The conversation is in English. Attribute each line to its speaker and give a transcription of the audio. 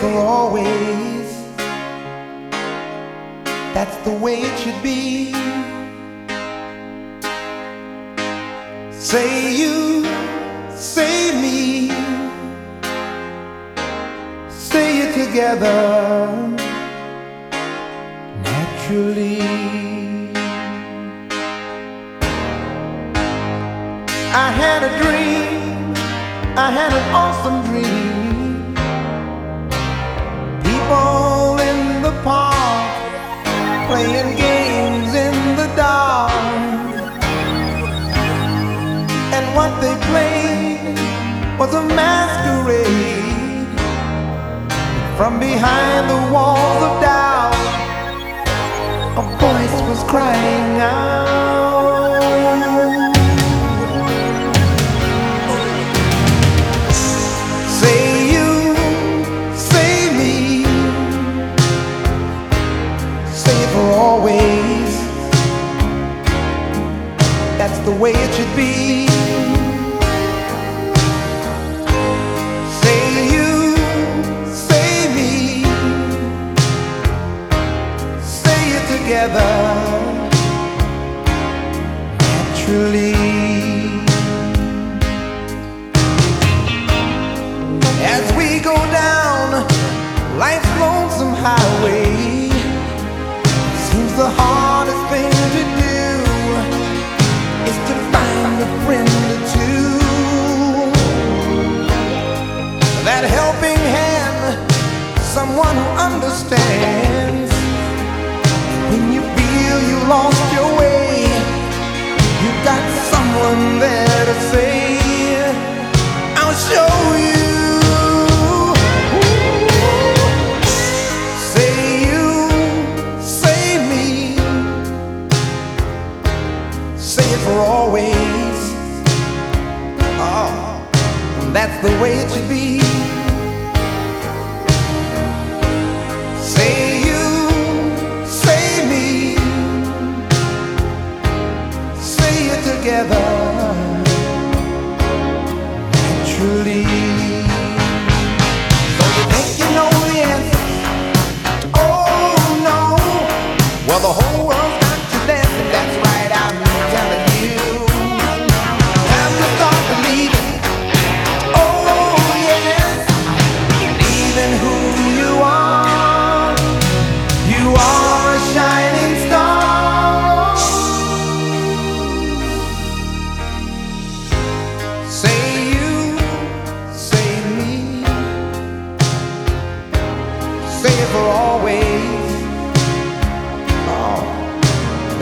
Speaker 1: for always. That's the way it should be. Say you, say me, say it together naturally. I had a dream, I had an awesome dream. Playing games in the dark. And what they played was a masquerade from behind the walls of doubt. A voice was crying out. Be. Say you, say me, say it together understands. When you feel you lost your way, you got someone there to say, I'll show you. Say you, say me, say it for always. Oh, that's the way it should be.